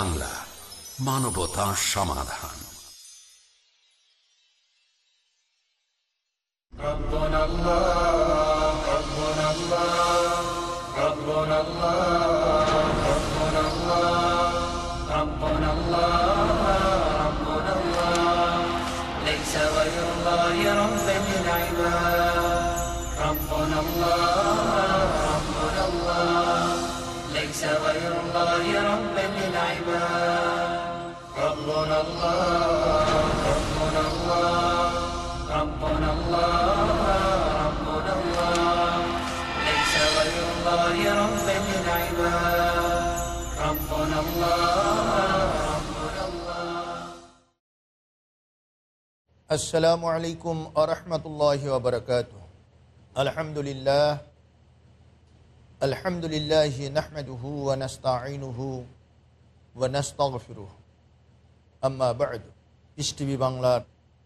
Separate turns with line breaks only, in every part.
বাংলা মানবতা সমাধান।
আসসালামু আলাইকুম আরহামতুল্লাহ ওবরকাত আলহামদুলিল্লাহ আলহামদুলিল্লাহ নাহমেদুহু ওয়ানাস্তাইনুহু ওয়ানাস্তাগফিরুহু আম্মা বাদ পিস টিভি বাংলার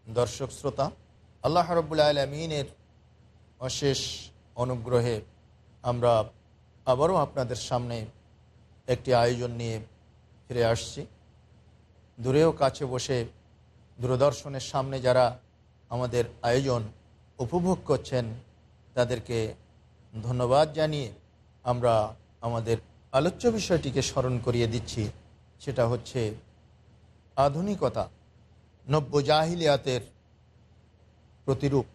দর্শক শ্রোতা আল্লাহ রব্বুল আলমিনের অশেষ অনুগ্রহে আমরা আবারও আপনাদের সামনে একটি আয়োজন নিয়ে ফিরে আসছি। দূরেও কাছে বসে দূরদর্শনের সামনে যারা আমাদের আয়োজন উপভোগ করছেন, তাদেরকে ধন্যবাদ জানিয়ে আমরা আমাদের আলোচ্য বিষয়টিকে স্মরণ করিয়ে দিচ্ছি। সেটা হচ্ছে আধুনিকতা নব্য জাহিলিয়াতের প্রতিরূপ।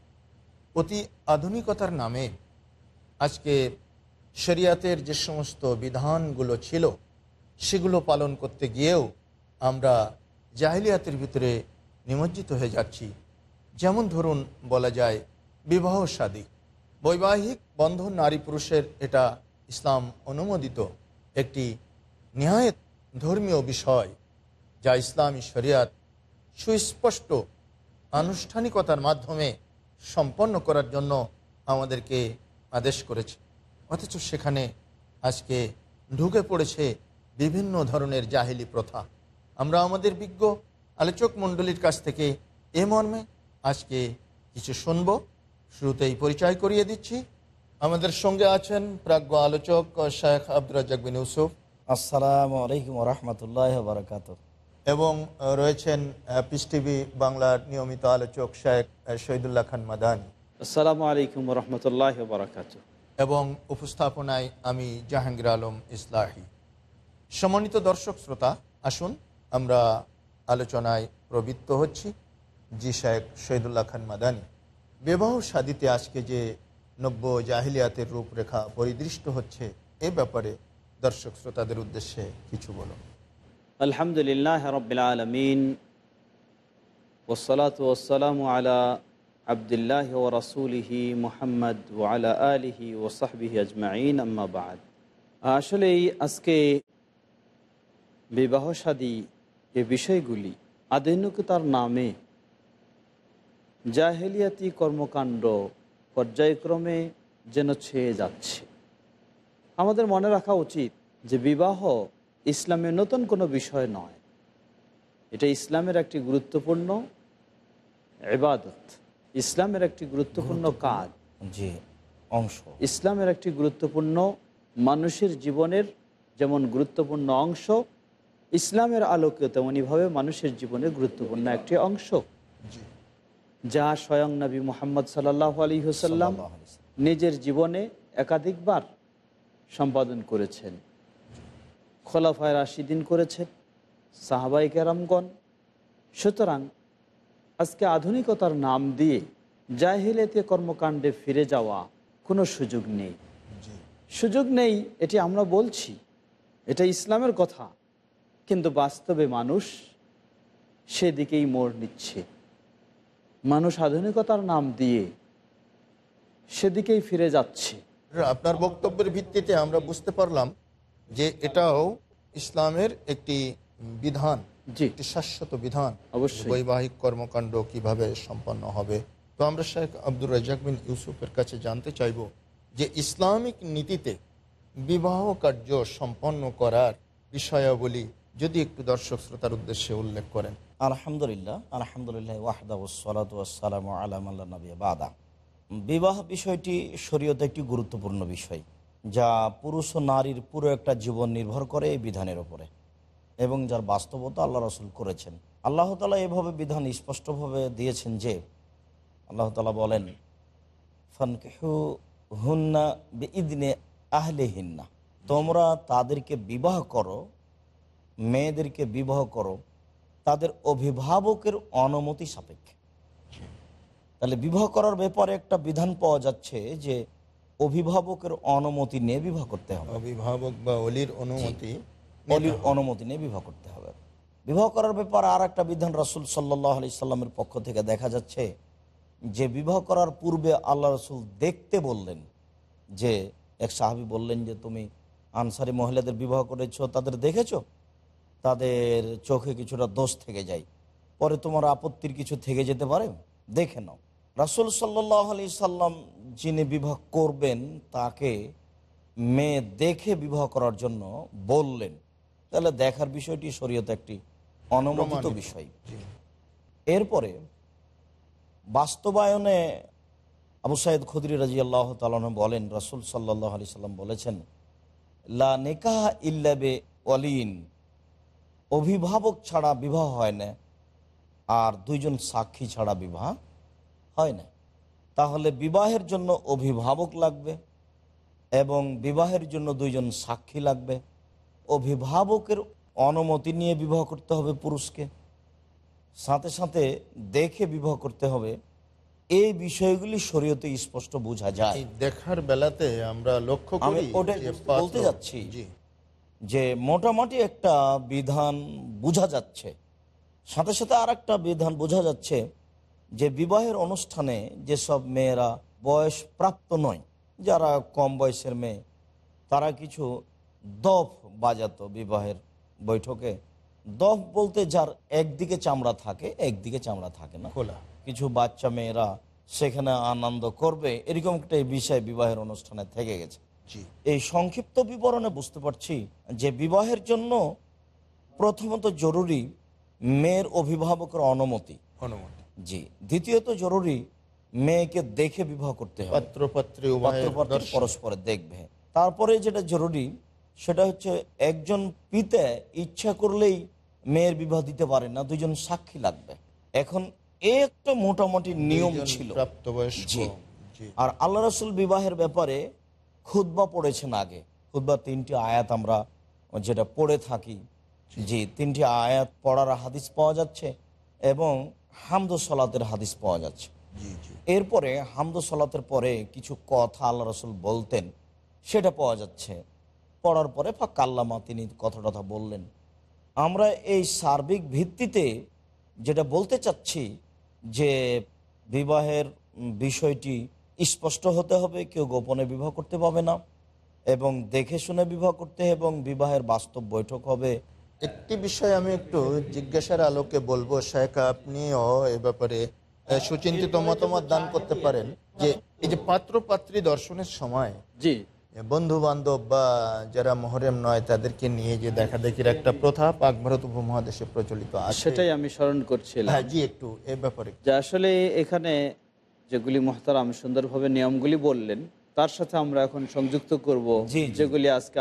অতি আধুনিকতার নামে আজকে শরিয়াতের যে সমস্ত বিধানগুলো ছিল, সেগুলো পালন করতে গিয়েও আমরা জাহিলিয়াতের ভিতরে নিমজ্জিত হয়ে যাচ্ছি। যেমন ধরুন, বলা যায়, বিবাহ সাদী। বৈবাহিক বন্ধন নারী পুরুষের এটা ইসলাম অনুমোদিত একটি ন্যায় ধর্মীয় বিষয়, যা ইসলামী শরিয়াত সুস্পষ্ট আনুষ্ঠানিকতার মাধ্যমে সম্পন্ন করার জন্য আমাদেরকে আদেশ করেছে। অথচ সেখানে আজকে ঢুকে পড়েছে বিভিন্ন ধরনের জাহিলি প্রথা। আমরা আমাদের বিজ্ঞ আলোচক মণ্ডলীর কাছ থেকে এ মর্মে আজকে কিছু শুনব। শুরুতেই পরিচয় করিয়ে দিচ্ছি। আমাদের সঙ্গে আছেন প্রাজ্ঞ আলোচক শেখ আব্দুর রাজ্জাক বিন ইউসুফ।
আসসালামু আলাইকুম রহমতুল্লাহ বারকাত
এবং রয়েছেন পিস টিভি বাংলার নিয়মিত আলোচক শেখ শহীদুল্লাহ খান মাদানী।
আসসালামু আলাইকুম রহমতুল্লাহ বারাকাত
এবং উপস্থাপনায় আমি জাহাঙ্গীর আলম ইসলাহি। সম্মানিত দর্শক শ্রোতা আসুন আমরা আলোচনায় প্রবৃত্ত হচ্ছি। জি শেখ শহীদুল্লাহ খান মাদানী। বিবাহ সাদিতে আজকে যে নব্য জাহিলিয়াতের রূপরেখা পরিদৃষ্ট হচ্ছে, এ ব্যাপারে দর্শক শ্রোতাদের উদ্দেশ্যে কিছু বলুন।
আলহামদুলিল্লাহ রবিল ওসলাত ওসালাম আলা আবদুল্লাহ ও রসুলিহি মোহাম্মদ ও আলা আলিহি ও সাহবিহি আজমাইন আম্মাবাদ আসলেই আজকে বিবাহ সাদী এ বিষয়গুলি আধুনিকতার নামে। জাহেলিয়াতি কর্মকাণ্ড পর্যায়ক্রমে যেন ছেয়ে যাচ্ছে। আমাদের মনে রাখা উচিত যে বিবাহ ইসলামের নতুন কোনো বিষয় নয়। এটা ইসলামের একটি গুরুত্বপূর্ণ এবাদত ইসলামের একটি গুরুত্বপূর্ণ কাজ।
যে অংশ।
ইসলামের একটি গুরুত্বপূর্ণ মানুষের জীবনের যেমন গুরুত্বপূর্ণ অংশ ইসলামের আলোকে তেমনইভাবে মানুষের জীবনের গুরুত্বপূর্ণ একটি অংশ। যা স্বয়ং নবী মোহাম্মদ সাল্লাহ আলী হুসাল্লাম। নিজের জীবনে একাধিকবার সম্পাদন করেছেন। খোলাফায় রাশিদিন করেছেন সাহাবাই কেরামগণ। সুতরাং আজকে আধুনিকতার নাম দিয়ে জাহিলেতে কর্মকাণ্ডে ফিরে যাওয়া কোনো সুযোগ নেই। সুযোগ নেই এটি আমরা বলছি। এটা ইসলামের কথা। কিন্তু বাস্তবে মানুষ সেদিকেই মোড় নিচ্ছে। মানুষ আধুনিকতার নাম দিয়ে সেদিকেই ফিরে যাচ্ছে।
আপনার বক্তব্যের ভিত্তিতে আমরা বুঝতে পারলাম যে এটাও ইসলামের একটি বিধান
জি।
একটি শাশ্বত বিধান
অবশ্যই।
বৈবাহিক কর্মকাণ্ড কীভাবে সম্পন্ন হবে। তো আমরা শেখ আব্দুর রাজাক বিন ইউসুফের কাছে জানতে চাইব যে ইসলামিক নীতিতে বিবাহ কার্য সম্পন্ন করার বিষয়াবলী যদি একটু দর্শক শ্রোতার উদ্দেশ্যে উল্লেখ করেন।
আলহামদুলিল্লাহ আলহামদুলিল্লাহ ওয়াহদা ওসালাত ওয়াসালাম আলাম আল্লাহ নবী বাদা। বিবাহ বিষয়টি শরীয়তে একটি গুরুত্বপূর্ণ বিষয়, যা পুরুষ ও নারীর পুরো একটা জীবন নির্ভর করে এই বিধানের ওপরে এবং যার বাস্তবতা আল্লাহ রসুল করেছেন। আল্লাহ তালা এভাবে বিধান স্পষ্টভাবে দিয়েছেন যে, আল্লাহ তালা বলেন ফানকেহু হুন্না ইদনে আহলে হিন্না তোমরা তাদেরকে বিবাহ করো মেয়েদেরকে বিবাহ করো তাদের অভিভাবকের অনুমতি সাপেক্ষে। তাহলে বিবাহ করার ব্যাপারে একটা বিধান পাওয়া যাচ্ছে যে অভিভাবকের অনুমতি নিয়ে বিবাহ করতে হবে।
অভিভাবক বা অলির অনুমতি
অলির অনুমতি নিয়ে বিবাহ করতে হবে। বিবাহ করার ব্যাপারে আর একটা বিধান রাসুল সাল্লাহ আলি সাল্লামের পক্ষ থেকে দেখা যাচ্ছে যে বিবাহ করার পূর্বে আল্লাহ রসুল দেখতে বললেন যে এক সাহাবি বললেন যে তুমি আনসারি মহিলাদের বিবাহ করেছ তাদের দেখেছ? তাদের চোখে কিছুটা দোষ থেকে যায়। পরে তোমার আপত্তির কিছু থেকে যেতে পারে? দেখে নাও। রাসুল সাল্লাহ আলি সাল্লাম যিনি বিবাহ করবেন তাকে মেয়ে দেখে বিবাহ করার জন্য বললেন। তাহলে দেখার বিষয়টি শরীয়তে একটি অনুমোদিত বিষয়। এরপরে বাস্তবায়নে আবু সাইদ খুদরি রাজি আল্লাহ তালন বলেন রাসুল সাল্লাহ আলি সাল্লাম বলেছেন লা নেকাহ ইল্লাবে অলিন অভিভাবক ছাড়া বিবাহ হয় না আর দুইজন সাক্ষী ছাড়া বিবাহ হয় না। তাহলে বিবাহের জন্য অভিভাবক লাগবে এবং বিবাহের জন্য দুইজন সাক্ষী লাগবে। অভিভাবকের অনুমতি নিয়ে বিবাহ করতে হবে পুরুষকে। সাথে সাথে দেখে বিবাহ করতে হবে। এই বিষয়গুলি শরীয়তে স্পষ্ট বোঝা যায়।
দেখার বেলাতে আমরা লক্ষ্য করি
বলতে যাচ্ছি। যে মোটামুটি একটা বিধান বোঝা যাচ্ছে। সাথে সাথে আর একটা বিধান বোঝা যাচ্ছে যে বিবাহের অনুষ্ঠানে যেসব মেয়েরা বয়স প্রাপ্ত নয় যারা কম বয়সের মেয়ে তারা কিছু দফ বাজাতো বিবাহের বৈঠকে। দফ বলতে যার একদিকে চামড়া থাকে একদিকে চামড়া থাকে না।
খোলা।
কিছু বাচ্চা মেয়েরা সেখানে আনন্দ করবে এরকম একটা বিষয় বিবাহের অনুষ্ঠানে থেকে গেছে। এই সংক্ষিপ্ত বিবরণে বুঝতে পারছি যে বিবাহের জন্য প্রথমত জরুরি মেয়ের অভিভাবকের অনুমতি।
অনুমতি।
জি। দ্বিতীয়ত জরুরি মেয়েকে দেখে বিবাহ করতে হবে।
পাত্র
পাত্রপাত্রী। পরস্পরে দেখবে। তারপরে যেটা জরুরি সেটা হচ্ছে একজন পিতা ইচ্ছা করলেই মেয়ের বিবাহ দিতে পারে না দুজন সাক্ষী লাগবে। এখন একটা মোটামুটি নিয়ম ছিল। আর আল্লাহ রসুল বিবাহের ব্যাপারে খুদ্া পড়েছেন আগে। খুদ্া তিনটি আয়াত আমরা যেটা পড়ে থাকি যে তিনটি আয়াত পড়ার হাদিস পাওয়া যাচ্ছে এবং হামদ সলাতের হাদিস পাওয়া যাচ্ছে। এরপরে হামদ সলাতের পরে কিছু কথা আল্লাহ রসুল বলতেন সেটা পাওয়া যাচ্ছে। পড়ার পরে ফা কাল্লামা তিনি কথা টথা বললেন আমরা এই সার্বিক ভিত্তিতে যেটা বলতে চাচ্ছি যে বিবাহের বিষয়টি স্পষ্ট হতে হবে কেউ গোপনে বিবাহ করতে পাবে না। এবং দেখে শুনে বিবাহ করতে হবে এবং বিবাহের বাস্তব বৈঠক হবে।
একটি বিষয় আমি একটু জিজ্ঞাসার আলোকে বলব শেখ আপনিও এ ব্যাপারে সুচিন্তিত মতামত দান করতে পারেন যে এই যে পাত্র পাত্রী দর্শনের সময়
জি।
বন্ধু বান্ধব বা যারা মহরেম নয় তাদেরকে নিয়ে যে দেখা দেখির একটা প্রথা পাক ভারত উপমহাদেশে প্রচলিত আছে।
সেটাই আমি স্মরণ করছিলাম।
হ্যাঁ জি একটু এ ব্যাপারে।
যে আসলে এখানে যেগুলি মহতারাম সুন্দরভাবে নিয়মগুলি বললেন তার সাথে আমরা এখন সংযুক্ত করব। যেগুলি আজকে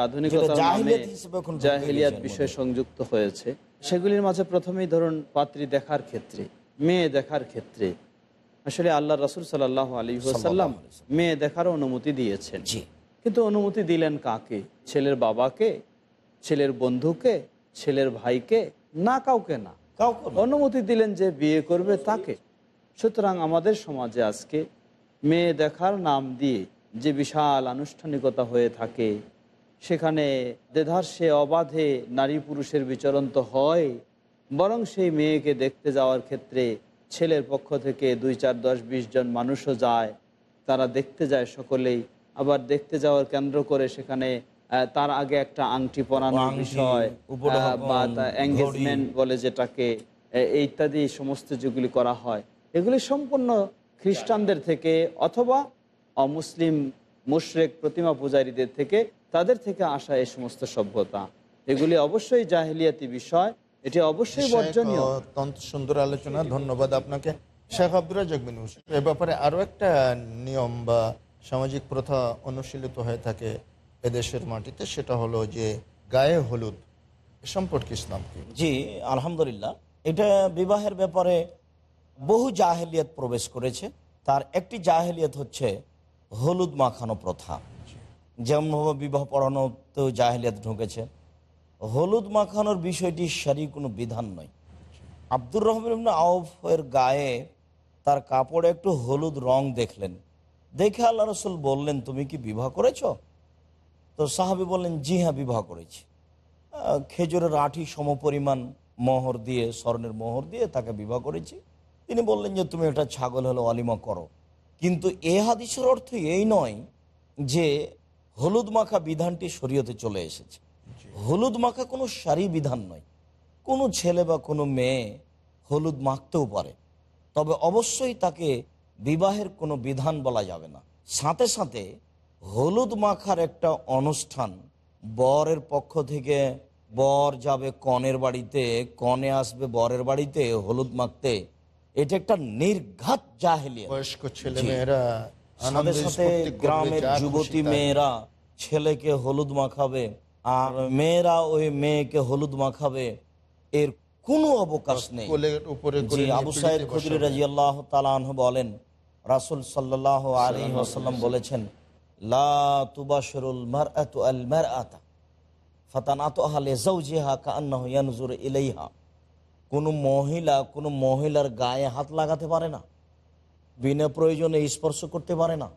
জাহিলিয়াত এর
বিষয়ে সংযুক্ত হয়েছে। সেগুলির মাঝে প্রথমেই ধরুন পাত্রী দেখার ক্ষেত্রে মেয়ে দেখার ক্ষেত্রে আসলে আল্লাহ রসুল সাল্লাহ আলী সাল্লাম মেয়ে দেখার অনুমতি দিয়েছেন। কিন্তু অনুমতি দিলেন কাকে? ছেলের বাবাকে ছেলের বন্ধুকে ছেলের ভাইকে? না। কাউকে না। অনুমতি দিলেন যে বিয়ে করবে তাকে। সুতরাং আমাদের সমাজে আজকে মেয়ে দেখার নাম দিয়ে যে বিশাল আনুষ্ঠানিকতা হয়ে থাকে সেখানে দেধার্সে অবাধে নারী পুরুষের বিচরণ তো হয় বরং সেই মেয়েকে দেখতে যাওয়ার ক্ষেত্রে ছেলের পক্ষ থেকে দুই চার দশ বিশ জন মানুষও যায় তারা দেখতে যায় সকলেই আবার দেখতে যাওয়ার কেন্দ্র করে সেখানে তার আগে একটা আংটি পরানোর
আংটি,
বিষয় বা। এঙ্গেজমেন্ট বলে যেটাকে ইত্যাদি সমস্ত যেগুলি করা হয় এগুলি সম্পূর্ণ খ্রিস্টানদের থেকে অথবা অমুসলিম মুশরেক প্রতিমা পূজারীদের থেকে তাদের থেকে আসা এই সমস্ত সভ্যতা। এগুলি অবশ্যই জাহিলিয়াতি বিষয় এটি অবশ্যই বর্জনীয়।
অত্যন্ত সুন্দর আলোচনা ধন্যবাদ আপনাকে। শেখ আব্দুর রাজাক বিন এ ব্যাপারে আরও একটা নিয়ম বা সামাজিক প্রথা অনুশীলিত হয়ে থাকে এদেশের মাটিতে সেটা হলো যে গায়ে হলুদ সম্পর্কে ইসলাম
জি আলহামদুলিল্লাহ। এটা বিবাহের ব্যাপারে বহু জাহেলিয়াত প্রবেশ করেছে। তার একটি জাহেলিয়াত হচ্ছে হলুদ মাখানো প্রথা। যেমনভাবে বিবাহ পড়ানোতেও জাহেলিয়াত ঢুকেছে। হলুদ মাখানোর বিষয়টি সারি কোনো বিধান নয়। আব্দুর রহমান আউফের গায়ে তার কাপড়ে একটু হলুদ রং দেখলেন। দেখে আল্লাহ রসুল বললেন, তুমি কি বিবাহ করেছ? তো সাহাবি বললেন, জি হ্যাঁ বিবাহ করেছি। খেজুরের আঠি সমপরিমাণ মোহর দিয়ে, স্বর্ণের মোহর দিয়ে তাকে বিবাহ করেছি। তিনি বললেন যে, তুমি এটা ছাগল হলো অলিমা করো। কিন্তু এ হাদিসের অর্থ এই নয় যে হলুদ মাখা বিধানটি শরীয়তে চলে এসেছে। হলুদ মাখা কোনো সারি বিধান নয়। কোনো ছেলে বা কোনো মেয়ে হলুদ মাখতেও পারে। তবে অবশ্যই তাকে বিবাহের কোনো বিধান বলা যাবে না। সাথে সাথে হলুদ মাখার একটা অনুষ্ঠান বরের পক্ষ থেকে, বর যাবে কনের বাড়িতে, কনে আসবে বরের বাড়িতে হলুদ মাখতে এটা একটা নির্ঘাত জাহেলিয়া
বয়স্ক ছেলে মেয়েরা
সাথে সাথে গ্রামের যুবতী মেয়েরা ছেলেকে হলুদ মাখাবে আর মেয়েরা ওই মেয়েকে হলুদ মাখাবে এর কোনো অবকাশ নেই। আবু সাইদ
পিড়িতে
খুদরি রাজি আল্লাহ তালাহ বলেন রাসুল সাল্লাহ আলী আসাল্লাম বলেছেন লা তুবাশরুল মারআতু আল আহলে ইয়ানজুরু ইলাইহা। কোন মহিলা কোন মহিলার গায়ে হাত লাগাতে পারে না। বিনা প্রয়োজনে স্পর্শ করতে পারে না।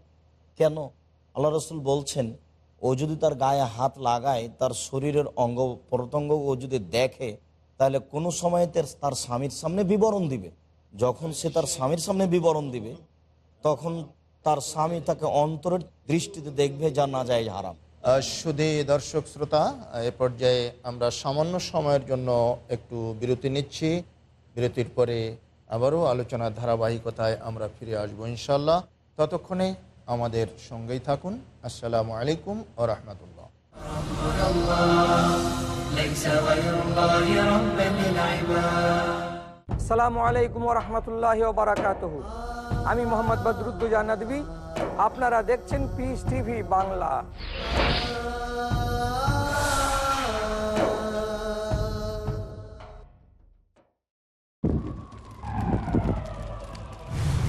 কেন? আল্লাহ রসুল বলছেন, ও যদি তার গায়ে হাত লাগায়, তার শরীরের অঙ্গ প্রত্যঙ্গ ও যদি দেখে, তাহলে কোনো সময় তার- তার স্বামীর সামনে বিবরণ দিবে। যখন সে তার স্বামীর সামনে বিবরণ দিবে, তখন তার স্বামী তাকে অন্তরের দৃষ্টিতে দেখবে যা না যায় হারাম।
সুদী দর্শক শ্রোতা, এ পর্যায়ে আমরা সামান্য সময়ের জন্য একটু বিরতি নিচ্ছি। বিরতির পরে আবারও আলোচনার ধারাবাহিকতায় আমরা ফিরে আসব ইনশাল্লাহ ততক্ষণে আমাদের সঙ্গেই থাকুন। আসসালামু আলাইকুম ও রহমতুল্লাহ।
সালামু আলাইকুম রহমতুল্লাহ বারাকাত আমি মোহাম্মদ বদরুদ্দুজা নদী আপনারা দেখছেন peace TV Bangla.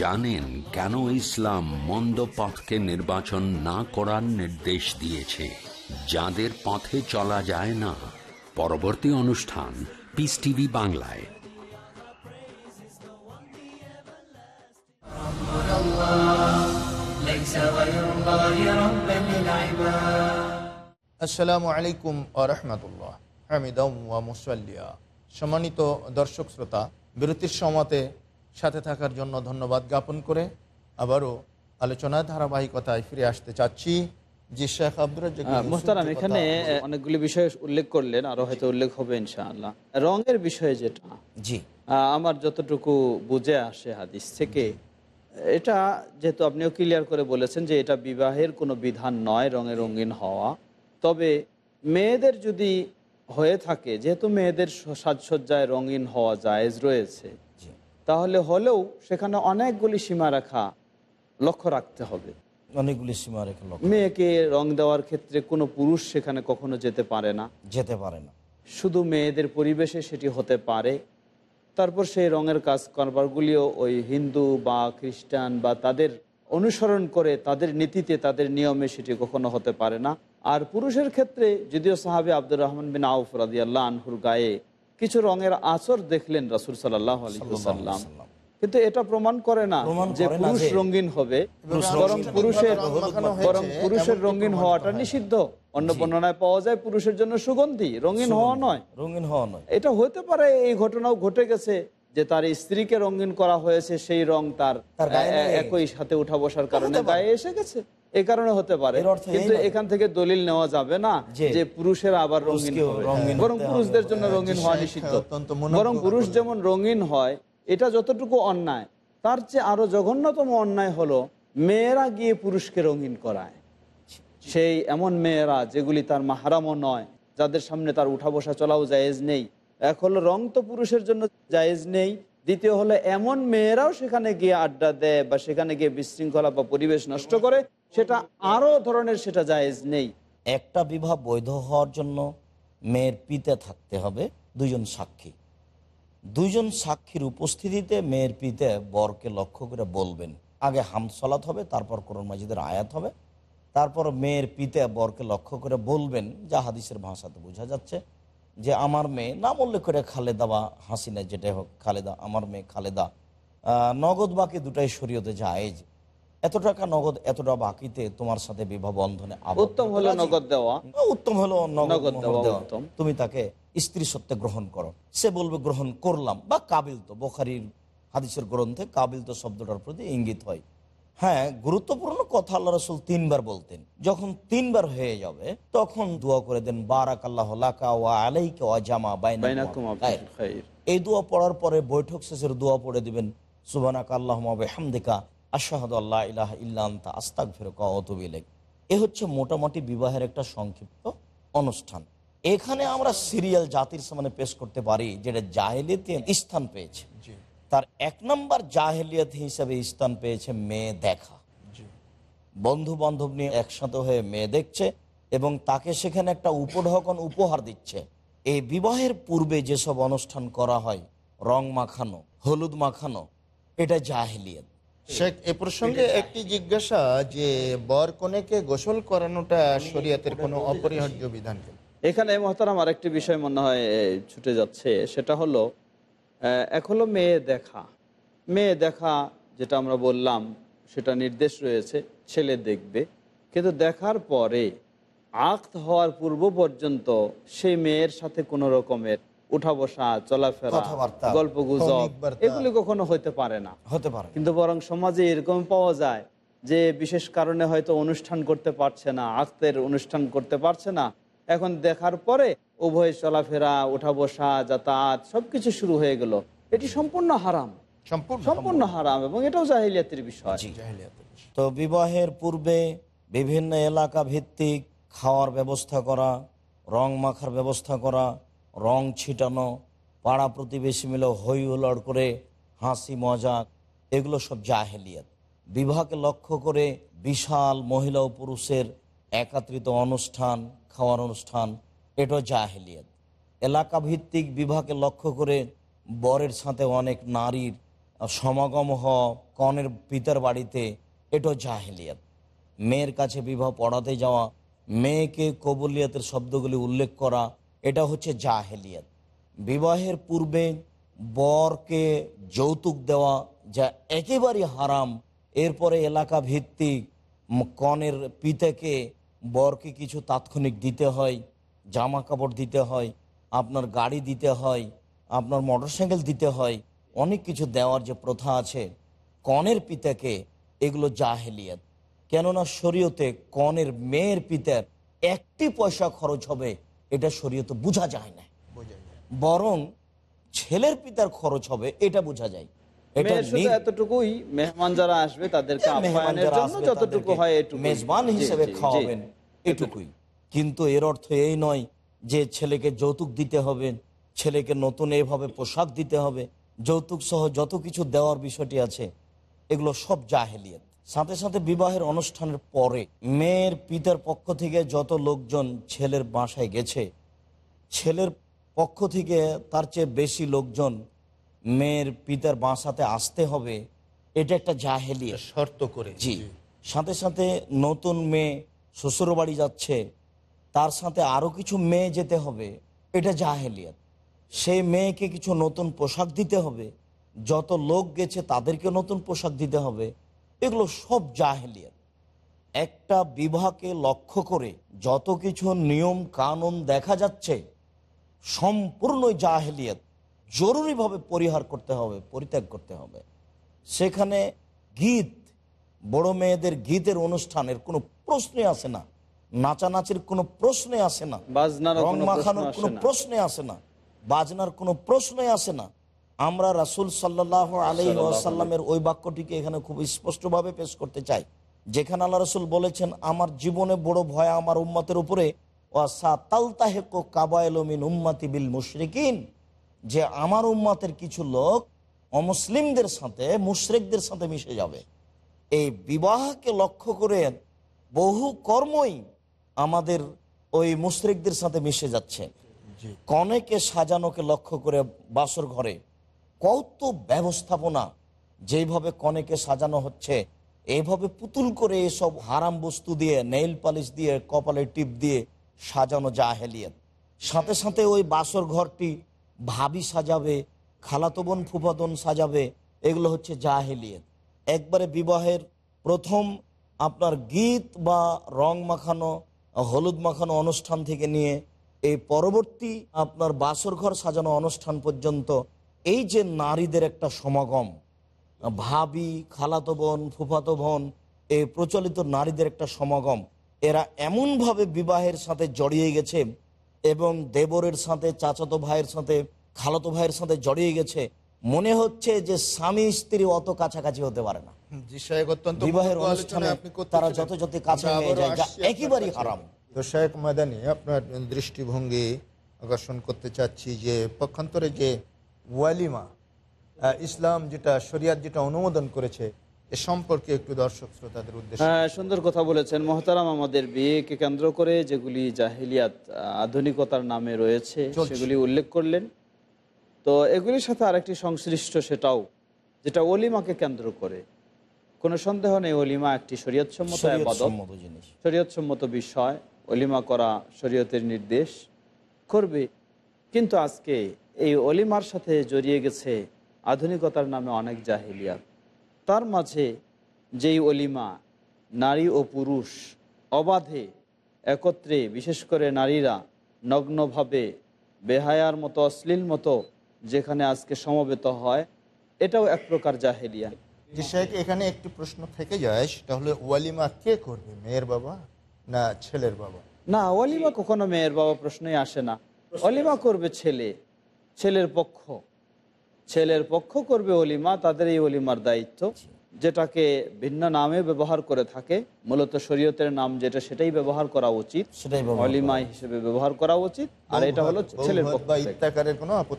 জানেন কেন ইসলাম মন্দ পথকে নির্বাচন না করার নির্দেশ দিয়েছে। যাদের পথে চলা যায় না। পরবর্তী অনুষ্ঠান পিস টিভি বাংলায়।
আসসালামু আলাইকুম আরহামতুল্লাহ হামিদম ওয়া মুসাল্লিয়া। সম্মানিত দর্শক শ্রোতা বিরতির সময়তে সাথে থাকার জন্য ধন্যবাদ জ্ঞাপন করে আবারও আলোচনার ধারাবাহিকতায় ফিরে আসতে চাচ্ছি। জি শেখ
মোহতারাম এখানে অনেকগুলি বিষয় উল্লেখ করলেন আরও হয়তো উল্লেখ হবে ইনশাআল্লাহ। রঙের বিষয়ে যেটা
জি।
আমার যতটুকু বুঝে আসে হাদিস থেকে এটা যেহেতু আপনিও ক্লিয়ার করে বলেছেন যে এটা বিবাহের কোনো বিধান নয় রঙে রঙিন হওয়া। তবে মেয়েদের যদি হয়ে থাকে যেহেতু মেয়েদের সাজসজ্জায় রঙিন হওয়া জায়েজ রয়েছে তাহলে হলেও সেখানে অনেকগুলি সীমারেখা লক্ষ্য রাখতে হবে।
অনেকগুলি সীমা রেখে
মেয়েকে রং দেওয়ার ক্ষেত্রে কোনো পুরুষ সেখানে কখনো যেতে পারে না।
যেতে পারে না।
শুধু মেয়েদের পরিবেশে সেটি হতে পারে। তারপর সেই রঙের কাজ কারবারগুলিও ওই হিন্দু বা খ্রিস্টান বা তাদের অনুসরণ করে তাদের নীতিতে তাদের নিয়মে সেটি কখনো হতে পারে না। আর পুরুষের ক্ষেত্রে যদিও সাহাবে আব্দুর রহমান বিন আউফ রাজি আল্লাহ আনহুর গায়ে কিছু রঙের আচর দেখলেন রাসুল সাল্লাহ সাল্লাম। কিন্তু এটা প্রমাণ করে না যে পুরুষ রঙিন হবে বরং পুরুষের বরং রঙিন হওয়াটা নিষিদ্ধ। অন্য বর্ণনায় পাওয়া যায় পুরুষের জন্য সুগন্ধি রঙিন হওয়া নয়।
রঙিন হওয়া নয়।
এটা হতে পারে এই ঘটনাও ঘটে গেছে যে তার স্ত্রীকে রঙিন করা হয়েছে সেই রং তার একই সাথে উঠা বসার কারণে গায়ে এসে গেছে। এই কারণে হতে পারে। কিন্তু এখান থেকে দলিল নেওয়া যাবে না
যে
পুরুষের আবার রঙিন। বরং পুরুষদের জন্য রঙিন হওয়া নিষিদ্ধ। বরং পুরুষ যেমন রঙিন হয় এটা যতটুকু অন্যায় তার চেয়ে আরও জঘন্যতম অন্যায় হলো মেয়েরা গিয়ে পুরুষকে রঙিন করায়। সেই এমন মেয়েরা যেগুলি তার মাহারামও নয় যাদের সামনে তার উঠা বসা চলাও জায়েজ নেই। এক হলো রং তো পুরুষের জন্য জায়েজ নেই দ্বিতীয় হলো, এমন মেয়েরাও সেখানে গিয়ে আড্ডা দেয় বা সেখানে গিয়ে বিশৃঙ্খলা বা পরিবেশ নষ্ট করে, সেটা আরও ধরনের সেটা জায়েজ নেই।
একটা বিবাহ বৈধ হওয়ার জন্য মেয়ের পিতে থাকতে হবে দুজন সাক্ষী। দুইজন সাক্ষীর উপস্থিতিতে মেয়ের পিতে বরকে লক্ষ্য করে বলবেন, আগে হামসলাত হবে, তারপর করোন মাজিদের আয়াত হবে। তারপর মেয়ের পিতে বরকে লক্ষ্য করে বলবেন, যা হাদিসের ভাষাতে বোঝা যাচ্ছে। যে আমার মেয়ে নাম উল্লেখ করে খালেদা বা হাসিনা যেটাই হোক খালেদা আমার মেয়ে খালেদা নগদ বাকি দুটাই শরীয়তে জায়েজ। এত টাকা নগদ এতটা বাকিতে তোমার সাথে বিবাহ বন্ধনে
উত্তম হলো নগদ দেওয়া।
উত্তম হলো নগদ
দেওয়া।
তুমি তাকে স্ত্রী সত্ত্বে গ্রহণ করো। সে বলবে গ্রহণ করলাম। বা কাবিল তো বোখারির হাদিসের গ্রন্থে কাবিল তো শব্দটার প্রতি ইঙ্গিত হয়। হ্যাঁ গুরুত্বপূর্ণ কথা আল্লাহ রসুল তিনবার বলতেন। যখন তিনবার হয়ে যাবে তখন দোয়া করে দেন বারাক আল্লাহ আলাইকা জামা। এই দোয়া পড়ার পরে বৈঠক শেষের দোয়া পড়ে দিবেন সুবানাক আল্লাহ হামদিকা আশাহাদ আল্লাহ ইলাহ ইল্লান্তা আস্তাক ফেরকা অতবিলেক এ হচ্ছে মোটামুটি বিবাহের একটা সংক্ষিপ্ত অনুষ্ঠান। এখানে আমরা সিরিয়াল জাতির সামনে পেশ করতে পারি যেটা জাহেলিয়াতে স্থান পেয়েছে। তার এক নম্বর জাহেলিয়াত হিসেবে স্থান পেয়েছে মেয়ে দেখা। বন্ধু বান্ধব নিয়ে একসাথে হয়ে মেয়ে দেখছে এবং তাকে সেখানে একটা উপঢকন উপহার দিচ্ছে। এই বিবাহের পূর্বে যেসব অনুষ্ঠান করা হয় রং মাখানো হলুদ মাখানো এটা জাহেলিয়াত।
শেখ এ প্রসঙ্গে একটি জিজ্ঞাসা যে বর কনেকে গোসল করানোটা শরীয়তের কোনো অপরিহার্য বিধান?
এখানে মহতারাম আরেকটি বিষয় মনে হয় ছুটে যাচ্ছে সেটা হলো এক হলো মেয়ে দেখা। মেয়ে দেখা যেটা আমরা বললাম সেটা নির্দেশ রয়েছে ছেলে দেখবে। কিন্তু দেখার পরে আক্ত হওয়ার পূর্ব পর্যন্ত সেই মেয়ের সাথে কোনো রকমের উঠা বসা চলাফেরা গল্প গুজব এগুলি কখনো হইতে পারে না।
হতে পারে
কিন্তু বরং সমাজে এরকম পাওয়া যায় যে বিশেষ কারণে হয়তো অনুষ্ঠান করতে পারছে না আক্তের অনুষ্ঠান করতে পারছে না। এখন দেখার পরে উভয় চলাফেরা ওঠা বসা যাতায়াত সবকিছু শুরু হয়ে গেল। এটি সম্পূর্ণ হারাম।
সম্পূর্ণ
সম্পূর্ণ হারাম এবং এটাও জাহিলিয়াতের বিষয়।
তো বিবাহের পূর্বে বিভিন্ন এলাকা ভিত্তিক খাওয়ার ব্যবস্থা করা রং মাখার ব্যবস্থা করা রং ছিটানো পাড়া প্রতিবেশী মিলে হই হুল্লোড় করে হাসি মজাক এগুলো সব জাহেলিয়াত। বিবাহকে লক্ষ্য করে বিশাল মহিলা ও পুরুষের একাত্রিত অনুষ্ঠান খাওয়ার অনুষ্ঠান এটাও জাহেলিয়াত। এলাকা ভিত্তিক বিবাহকে লক্ষ্য করে বরের সাথে অনেক নারীর সমাগম হওয়া কনের পিতার বাড়িতে এটাও জাহেলিয়াত। মেয়ের কাছে বিবাহ পড়াতে যাওয়া, মেয়েকে কবুলিয়াতের শব্দগুলি উল্লেখ করা, এটা হচ্ছে জাহেলিয়াত। বিবাহের পূর্বে বরকে যৌতুক দেওয়া যা একেবারে হারাম, এরপরে এলাকা ভিত্তিক কনের পিতাকে বরকে কিছু তাৎক্ষণিক দিতে হয়। জামা কাপড় দিতে হয় আপনার গাড়ি দিতে হয় আপনার মোটরসাইকেল দিতে হয় অনেক কিছু দেওয়ার যে প্রথা আছে কনের পিতাকে এগুলো জাহেলিয়াত। কেননা শরীয়তে কনের মেয়ের পিতার একটি পয়সা খরচ হবে এটা শরীয়তে বোঝা যায় না। বরং ছেলের পিতার খরচ হবে এটা বোঝা যায়।
এতটুকুই মেহমান যারা আসবে তাদেরকে হয়
মেজবান হিসেবে খাওয়াবেন এটুকুই। কিন্তু এর অর্থ এই নয় যে ছেলেকে যৌতুক দিতে হবে ছেলেকে নতুন এভাবে পোশাক দিতে হবে যৌতুক সহ যত কিছু দেওয়ার বিষয়টি আছে এগুলো সব জাহেলিয়ত। সাথে সাথে বিবাহের অনুষ্ঠানের পরে মেয়ের পিতার পক্ষ থেকে যত লোকজন ছেলের বাসায় গেছে ছেলের পক্ষ থেকে তার চেয়ে বেশি লোকজন মেয়ের পিতার বাসাতে আসতে হবে এটা একটা জাহেলিয়ত।
শর্ত করে।
জি। সাথে সাথে নতুন মেয়ে শ্বশুর বাড়ি যাচ্ছে তার সাথে আরও কিছু মেয়ে যেতে হবে, এটা জাহেলিয়াত। সেই মেয়েকে কিছু নতুন পোশাক দিতে হবে, যত লোক গেছে তাদেরকে নতুন পোশাক দিতে হবে, এগুলো সব জাহেলিয়াত। একটা বিবাহকে লক্ষ্য করে যত কিছু নিয়ম কানুন দেখা যাচ্ছে সম্পূর্ণ জাহেলিয়াত। জরুরিভাবে পরিহার করতে হবে, পরিত্যাগ করতে হবে। সেখানে গীত, বড় মেয়েদের গীতের অনুষ্ঠানের কোনো প্রশ্নে আসে না। নাচানাচির কোনো প্রশ্নে আসে না। রং
কোনো প্রশ্ন
মাখানোর
আসে
কোনো
না।
প্রশ্নে আসে না। বাজনার কোনো প্রশ্নে আসে না। আমরা রাসুল সাল্লাহ আলী আসাল্লামের ওই বাক্যটিকে এখানে খুব স্পষ্টভাবে পেশ করতে চাই। যেখানে আল্লাহ রসুল বলেছেন আমার জীবনে বড় ভয় আমার উম্মতের উপরে। উম্মাতি বিল মুশরিকিন। যে আমার উম্মাতের কিছু লোক অমুসলিমদের সাথে মুশরিকদের সাথে মিশে যাবে। এই বিবাহকে লক্ষ্য করে বহু কর্মই আমাদের ওই মুশরিকদের সাথে মিশে যাচ্ছে। কনেকে সাজানোকে লক্ষ্য করে বাসর ঘরে কত ব্যবস্থাপনা যেভাবে কনেকে সাজানো হচ্ছে এইভাবে পুতুল করে এসব হারাম বস্তু দিয়ে নেইল পালিশ দিয়ে কপালে টিপ দিয়ে সাজানো যা জাহেলিয়ত। সাথে সাথে ওই বাসর ঘরটি ভাবি সাজাবে খালাতবন ফুফাতন সাজাবে এগুলো হচ্ছে জাহেলিয়ত। একবারে বিবাহের প্রথম আপনার গীত বা রং মাখানো হলুদ মাখানো অনুষ্ঠান থেকে নিয়ে এই পরবর্তী আপনার বাসর ঘর সাজানো অনুষ্ঠান পর্যন্ত এই যে নারীদের একটা সমাগম, ভাবি, খালাতো বোন, ফুফাতো বোন, এই প্রচলিত নারীদের একটা সমাগম, এরা এমনভাবে বিবাহের সাথে জড়িয়ে গেছে এবং দেবরের সাথে, চাচাতো ভাইয়ের সাথে, খালাতো ভাইয়ের সাথে জড়িয়ে গেছে মনে হচ্ছে যে স্বামী স্ত্রী অত কাছাকাছি হতে পারে না।
জি
বিবাহের অনুষ্ঠানে
আপনি
তারা যত যত কাছে একেবারেই। হারাম।
তো শেখ মাদানি আপনার দৃষ্টিভঙ্গি আকর্ষণ করতে চাচ্ছি যে পক্ষান্তরে যে ওয়ালিমা ইসলাম যেটা শরিয়াত যেটা অনুমোদন করেছে এ সম্পর্কে একটু দর্শক শ্রোতাদের উদ্দেশ্যে।
হ্যাঁ সুন্দর কথা বলেছেন। মহতারাম আমাদের বিয়েকে কেন্দ্র করে যেগুলি জাহিলিয়াত আধুনিকতার নামে রয়েছে সেগুলি উল্লেখ করলেন। তো এগুলির সাথে আরেকটি সংশ্লিষ্ট সেটাও যেটা অলিমাকে কেন্দ্র করে। কোনো সন্দেহ নেই অলিমা একটি শরীয়তসম্মত
শরীয়তসম্মত জিনিস।
শরীয়তসম্মত বিষয় অলিমা করা শরীয়তের নির্দেশ করবে। কিন্তু আজকে এই অলিমার সাথে জড়িয়ে গেছে আধুনিকতার নামে অনেক জাহিলিয়াত। তার মাঝে যেই অলিমা নারী ও পুরুষ অবাধে একত্রে বিশেষ করে নারীরা নগ্নভাবে বেহায়ার মতো অশ্লীল মতো যেখানে আজকে সমবেত হয় এটাও এক প্রকার জাহেলিয়া।
শেখ এখানে একটি প্রশ্ন থেকে যায় সেটা হলো ওয়ালিমা কে করবে মেয়ের বাবা না ছেলের বাবা?
না ওয়ালিমা কখনো মেয়ের বাবা প্রশ্নই আসে না। অলিমা করবে ছেলে ছেলের পক্ষ। ছেলের পক্ষ করবে অলিমা তাদের এই অলিমার দায়িত্ব। যেটাকে ভিন্ন নামে ব্যবহার করে থাকে মূলত শরীয়তের নাম যেটা সেটাই ব্যবহার করা উচিত অলিমা হিসেবে ব্যবহার করা উচিত আর এটা হলো ছেলের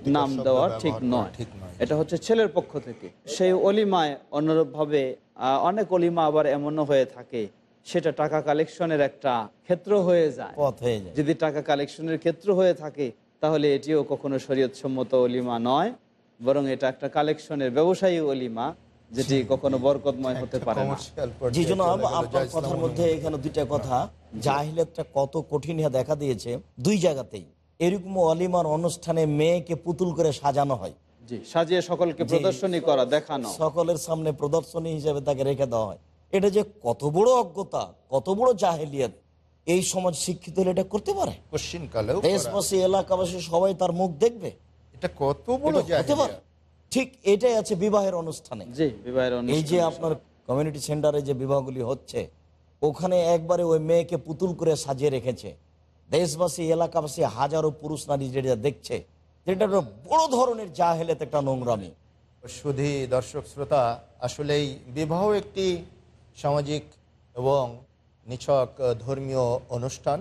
নাম দেওয়া ঠিক নয়। এটা হচ্ছে ছেলের পক্ষ থেকে। সেই অলিমায় অনুরূপভাবে অনেক অলিমা আবার এমনও হয়ে থাকে সেটা টাকা কালেকশনের একটা ক্ষেত্র হয়ে যায়।
হয়ে যায়।
যদি টাকা কালেকশনের ক্ষেত্র হয়ে থাকে তাহলে এটিও কখনো শরীয়তসম্মত অলিমা নয় বরং এটা একটা কালেকশনের ব্যবসায়ী অলিমা যেটি কখনো বরকতময় হতে পারে না।
জি জনাব আপনার কথার মধ্যে এখানে দুইটা কথা। জাহিলিয়াতটা কত কঠিন দেখা দিয়েছে। দুই জায়গাতেই। এরকম অলিমার অনুষ্ঠানে মেয়েকে পুতুল করে সাজানো হয়।
সাজিয়ে সকলকে প্রদর্শনী করা দেখানো।
সকলের সামনে প্রদর্শনী হিসেবে তাকে রেখে দেওয়া হয়। এটা যে কত বড় অজ্ঞতা কত বড় জাহেলিয়াত। এই সমাজ শিক্ষিত হলে এটা করতে পারে। দেশবাসী এলাকাবাসী সবাই তার মুখ দেখবে।
এটা কত বড়
হতে পারে। ঠিক এটাই আছে বিবাহের অনুষ্ঠানে।
জি বিবাহের
এই যে আপনার কমিউনিটি সেন্টারে যে বিবাহগুলি হচ্ছে ওখানে একবারে ওই মেয়েকে পুতুল করে সাজিয়ে রেখেছে। দেশবাসী এলাকাবাসী হাজারো পুরুষ নারী যেটা দেখছে যেটা বড় ধরনের যা জাহেলেত একটা নোংরামি।
সুধী দর্শক শ্রোতা আসলেই বিবাহ একটি সামাজিক এবং নিছক ধর্মীয় অনুষ্ঠান।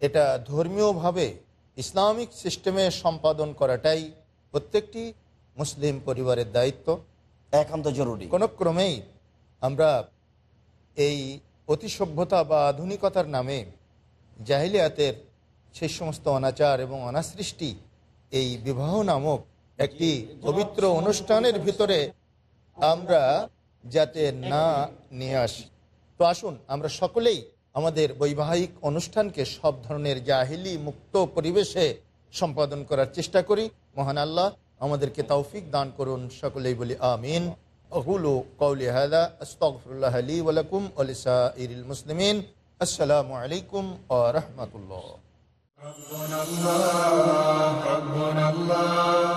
এটা ধর্মীয়ভাবে ইসলামিক সিস্টেমে সম্পাদন করাটাই প্রত্যেকটি মুসলিম পরিবারের দায়িত্ব।
একান্ত জরুরি।
কোনো ক্রমেই আমরা এই অতি সভ্যতা বা আধুনিকতার নামে জাহিলিয়াতের সেই সমস্ত অনাচার এবং অনাসৃষ্টি এই বিবাহ নামক একটি পবিত্র অনুষ্ঠানের ভিতরে আমরা যাতে না নিয়ে আসি। তো আসুন আমরা সকলেই আমাদের বৈবাহিক অনুষ্ঠানকে সব ধরনের জাহিলি মুক্ত পরিবেশে সম্পাদন করার চেষ্টা করি। মহান আল্লাহ আমাদেরকে তৌফিক দান করুন সকলেই বলি আমিন أقول قولي هذا أستغفر الله لي ولكم ولسائر المسلمين السلام عليكم ورحمة الله
ربنا الله ربنا الله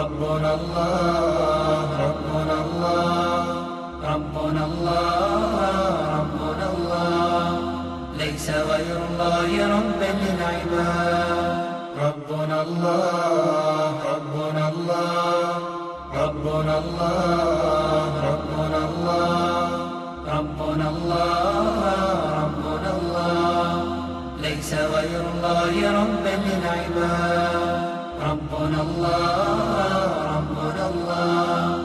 ربنا الله ربنا الله ربنا الله ربنا الله ليس غير الله ربا للعباد ربنا الله ربنا الله ربنا الله ربنا الله ربنا الله ليس غير الله ربا للعباد ربنا الله ربنا الله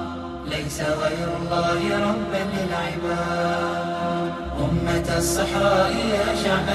ليس غير الله ربا للعباد أمة الصحراء يا شعب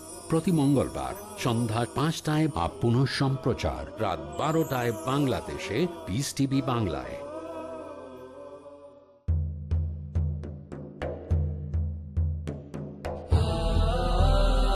প্রতি মঙ্গলবার সন্ধ্যা পাঁচটায় বা পুনঃ সম্প্রচার রাত বারোটায় বাংলাদেশে পিস টিভি বাংলায়।